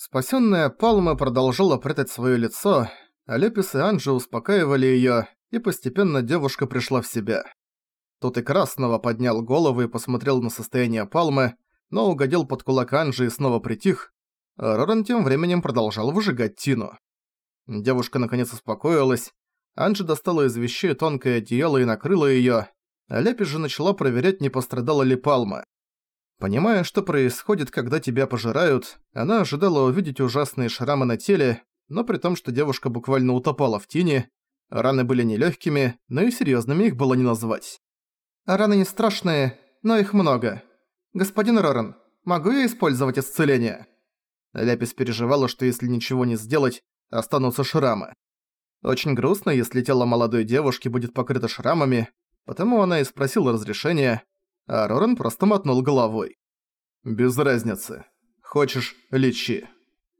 Спасённая Палма продолжала прятать своё лицо, а Лепис и Анджи успокаивали её, и постепенно девушка пришла в себя. Тут и Красного поднял голову и посмотрел на состояние Палмы, но угодил под кулак Анджи и снова притих, а Роран тем временем продолжал выжигать Тину. Девушка наконец успокоилась, Анджи достала из вещей тонкое одеяло и накрыла её, а Лепис же начала проверять, не пострадала ли Палма. Понимая, что происходит, когда тебя пожирают, она ожидала увидеть ужасные шрамы на теле, но при том, что девушка буквально утопала в тени, раны были нелегкими, но и серьезными их было не назвать. «Раны не страшные, но их много. Господин Роран, могу я использовать исцеление?» Ляпис переживала, что если ничего не сделать, останутся шрамы. Очень грустно, если тело молодой девушки будет покрыто шрамами, потому она и спросила разрешения, а Роран просто мотнул головой. «Без разницы. Хочешь – лечи».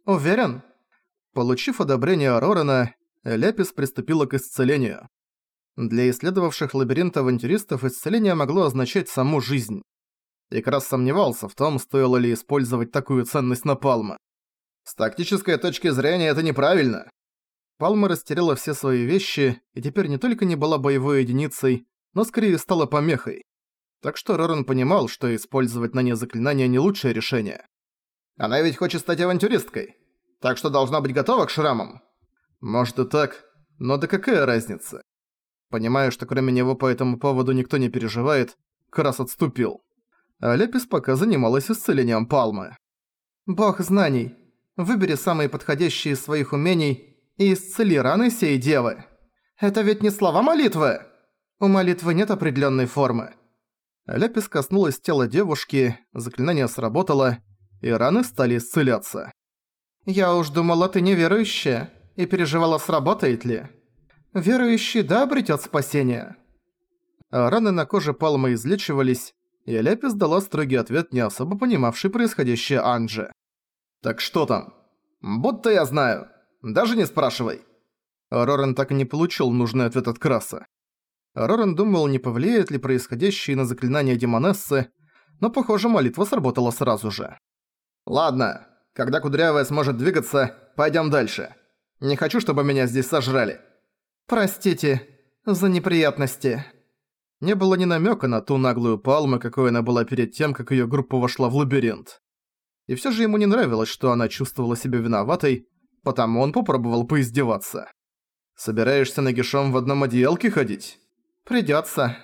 «Уверен?» Получив одобрение Рорана, Ляпис приступила к исцелению. Для исследовавших лабиринт авантюристов исцеление могло означать саму жизнь. И как раз сомневался в том, стоило ли использовать такую ценность на Палма. С тактической точки зрения это неправильно. Палма растеряла все свои вещи и теперь не только не была боевой единицей, но скорее стала помехой. Так что Роран понимал, что использовать на ней заклинание не лучшее решение. Она ведь хочет стать авантюристкой, так что должна быть готова к шрамам. Может и так, но да какая разница? Понимая, что кроме него по этому поводу никто не переживает, Крас отступил. А Лепис пока занималась исцелением Палмы. «Бог знаний, выбери самые подходящие из своих умений и исцели раны сей девы. Это ведь не слова молитвы? У молитвы нет определенной формы. Ляпис коснулась тела девушки, заклинание сработало, и раны стали исцеляться. «Я уж думала, ты неверующая, и переживала, сработает ли. Верующий, да, обретёт спасение». А раны на коже Палмы излечивались, и Ляпис дала строгий ответ, не особо понимавший происходящее Анже. «Так что там?» «Будто я знаю. Даже не спрашивай». Рорен так и не получил нужный ответ от Краса. Роран думал, не повлияет ли происходящее на заклинание Демонессы, но, похоже, молитва сработала сразу же. «Ладно, когда Кудрявая сможет двигаться, пойдем дальше. Не хочу, чтобы меня здесь сожрали». «Простите за неприятности». Не было ни намека на ту наглую палму, какой она была перед тем, как ее группа вошла в лабиринт. И все же ему не нравилось, что она чувствовала себя виноватой, потому он попробовал поиздеваться. «Собираешься нагишом в одном одеялке ходить?» Придётся.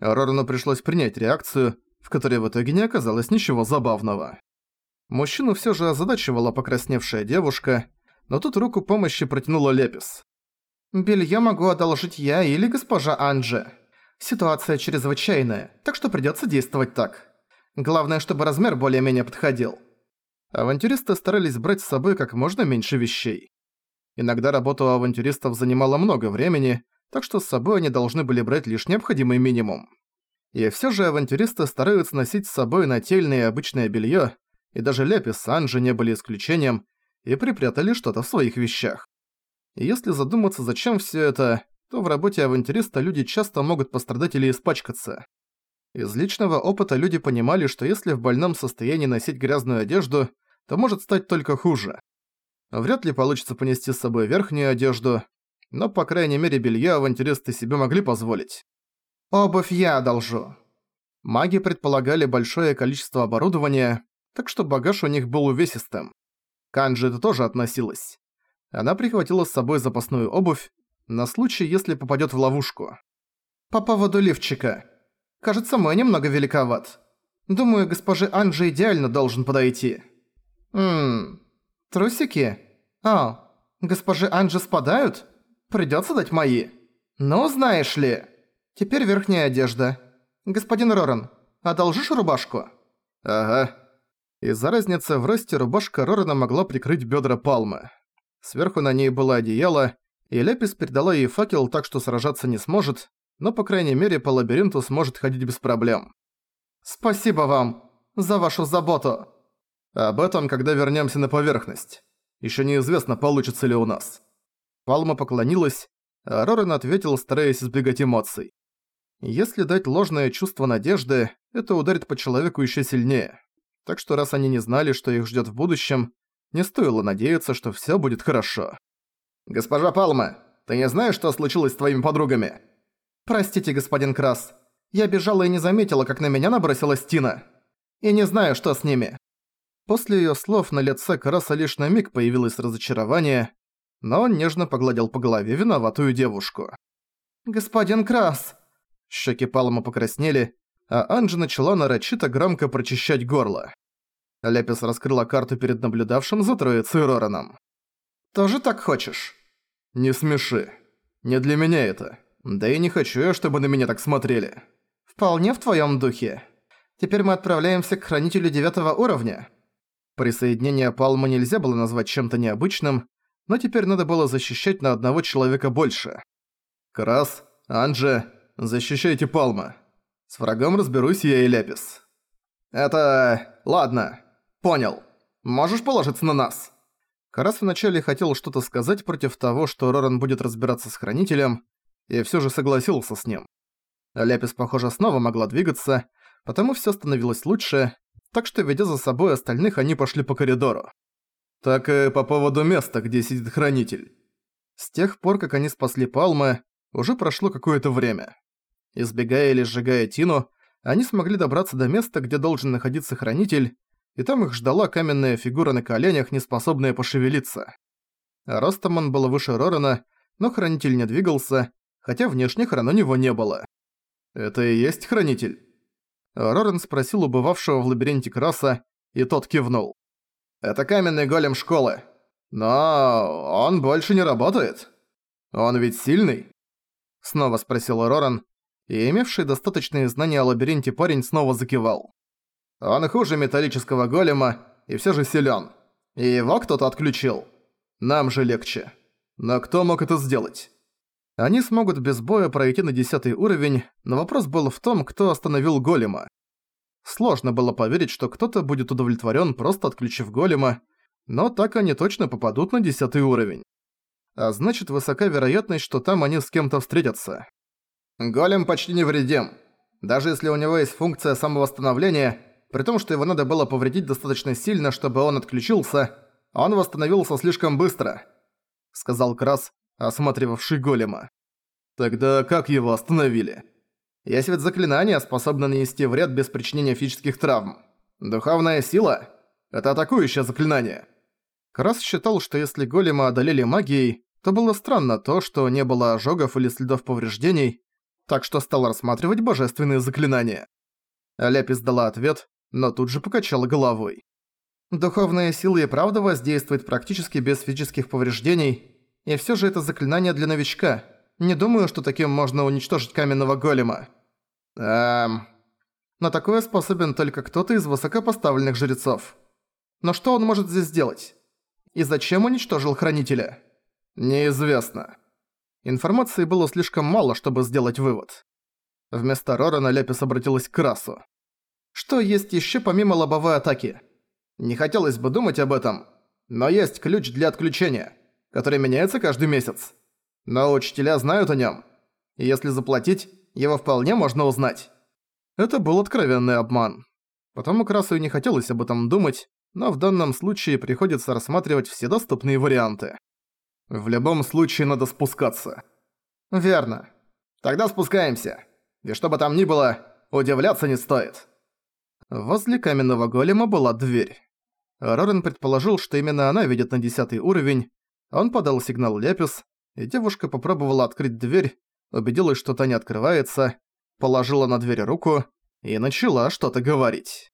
Рорану пришлось принять реакцию, в которой в итоге не оказалось ничего забавного. Мужчину всё же озадачивала покрасневшая девушка, но тут руку помощи протянула Лепис. «Белье могу одолжить я или госпожа Анджи. Ситуация чрезвычайная, так что придётся действовать так. Главное, чтобы размер более-менее подходил». Авантюристы старались брать с собой как можно меньше вещей. Иногда работа у авантюристов занимала много времени, так что с собой они должны были брать лишь необходимый минимум. И все же авантюристы стараются носить с собой нательное и обычное белье, и даже Ляпис с Анджи не были исключением, и припрятали что-то в своих вещах. И если задуматься, зачем все это, то в работе авантюриста люди часто могут пострадать или испачкаться. Из личного опыта люди понимали, что если в больном состоянии носить грязную одежду, то может стать только хуже. Вряд ли получится понести с собой верхнюю одежду, но, по крайней мере, белье авантюристы себе могли позволить. «Обувь я одолжу». Маги предполагали большое количество оборудования, так что багаж у них был увесистым. Канджи это тоже относилось. Она прихватила с собой запасную обувь, на случай, если попадет в ловушку. «По поводу лифчика. Кажется, мой немного великоват. Думаю, госпоже Анджи идеально должен подойти». «Ммм... Трусики? А, госпоже Анджи спадают?» Придётся дать мои. Ну, знаешь ли. Теперь верхняя одежда. Господин Роран, одолжишь рубашку? Ага. Из-за разницы в росте рубашка Рорана могла прикрыть бедра Палмы. Сверху на ней было одеяло, и Лепис передала ей факел так, что сражаться не сможет, но, по крайней мере, по лабиринту сможет ходить без проблем. «Спасибо вам за вашу заботу!» «Об этом, когда вернёмся на поверхность. Ещё неизвестно, получится ли у нас». Палма поклонилась, а Рорен ответил, стараясь избегать эмоций. Если дать ложное чувство надежды, это ударит по человеку еще сильнее. Так что раз они не знали, что их ждет в будущем, не стоило надеяться, что всё будет хорошо. «Госпожа Палма, ты не знаешь, что случилось с твоими подругами?» «Простите, господин Крас. Я бежала и не заметила, как на меня набросилась Тина. И не знаю, что с ними». После её слов на лице Краса лишь на миг появилось разочарование, но он нежно погладил по голове виноватую девушку. «Господин Крас!» Щеки Палма покраснели, а Анджи начала нарочито громко прочищать горло. Лепис раскрыла карту перед наблюдавшим за троицей Рораном. «Тоже так хочешь?» «Не смеши. Не для меня это. Да и не хочу я, чтобы на меня так смотрели». «Вполне в твоём духе. Теперь мы отправляемся к Хранителю девятого уровня». Присоединение Палмы нельзя было назвать чем-то необычным, но теперь надо было защищать на одного человека больше. «Крас, Анже, защищайте Палма. С врагом разберусь я и Ляпис». «Это... ладно. Понял. Можешь положиться на нас?» Карас вначале хотел что-то сказать против того, что Роран будет разбираться с Хранителем, и всё же согласился с ним. Ляпис, похоже, снова могла двигаться, потому всё становилось лучше, так что, ведя за собой остальных, они пошли по коридору. Так и по поводу места, где сидит Хранитель. С тех пор, как они спасли Палмы, уже прошло какое-то время. Избегая или сжигая Тину, они смогли добраться до места, где должен находиться Хранитель, и там их ждала каменная фигура на коленях, не способная пошевелиться. Ростом он был выше Рорана, но Хранитель не двигался, хотя внешне хран у него не было. «Это и есть Хранитель?» Роран спросил у бывавшего в лабиринте Краса, и тот кивнул. «Это каменный голем школы. Но он больше не работает. Он ведь сильный?» Снова спросил Роран, и имевший достаточные знания о лабиринте парень снова закивал. Он хуже металлического голема и все же силен. И его кто-то отключил. Нам же легче. Но кто мог это сделать? Они смогут без боя пройти на десятый уровень, но вопрос был в том, кто остановил голема. Сложно было поверить, что кто-то будет удовлетворен, просто отключив голема, но так они точно попадут на десятый уровень. А значит, высока вероятность, что там они с кем-то встретятся. Голем почти невредим. Даже если у него есть функция самовосстановления, при том, что его надо было повредить достаточно сильно, чтобы он отключился, он восстановился слишком быстро», — сказал Крас, осматривавший голема. «Тогда как его остановили?» «Есть ведь заклинание, способное нанести вред без причинения физических травм. Духовная сила — это атакующее заклинание». Крас считал, что если голема одолели магией, то было странно то, что не было ожогов или следов повреждений, так что стал рассматривать божественные заклинания. Ляпис дала ответ, но тут же покачала головой. Духовная сила и правда воздействует практически без физических повреждений, и всё же это заклинание для новичка. Не думаю, что таким можно уничтожить каменного голема. Эм... На такое способен только кто-то из высокопоставленных жрецов. Но что он может здесь сделать? И зачем уничтожил Хранителя? Неизвестно. Информации было слишком мало, чтобы сделать вывод. Вместо Рорана Лепис обратилась к Красу. Что есть еще помимо лобовой атаки? Не хотелось бы думать об этом, но есть ключ для отключения, который меняется каждый месяц. Но учителя знают о нем. Если заплатить, его вполне можно узнать. Это был откровенный обман. Потому Красу и не хотелось об этом думать, но в данном случае приходится рассматривать все доступные варианты. В любом случае надо спускаться. Верно. Тогда спускаемся. И что бы там ни было, удивляться не стоит. Возле каменного голема была дверь. Рорен предположил, что именно она ведет на десятый уровень. Он подал сигнал Лепис, и девушка попробовала открыть дверь, убедилась, что та не открывается, положила на дверь руку и начала что-то говорить.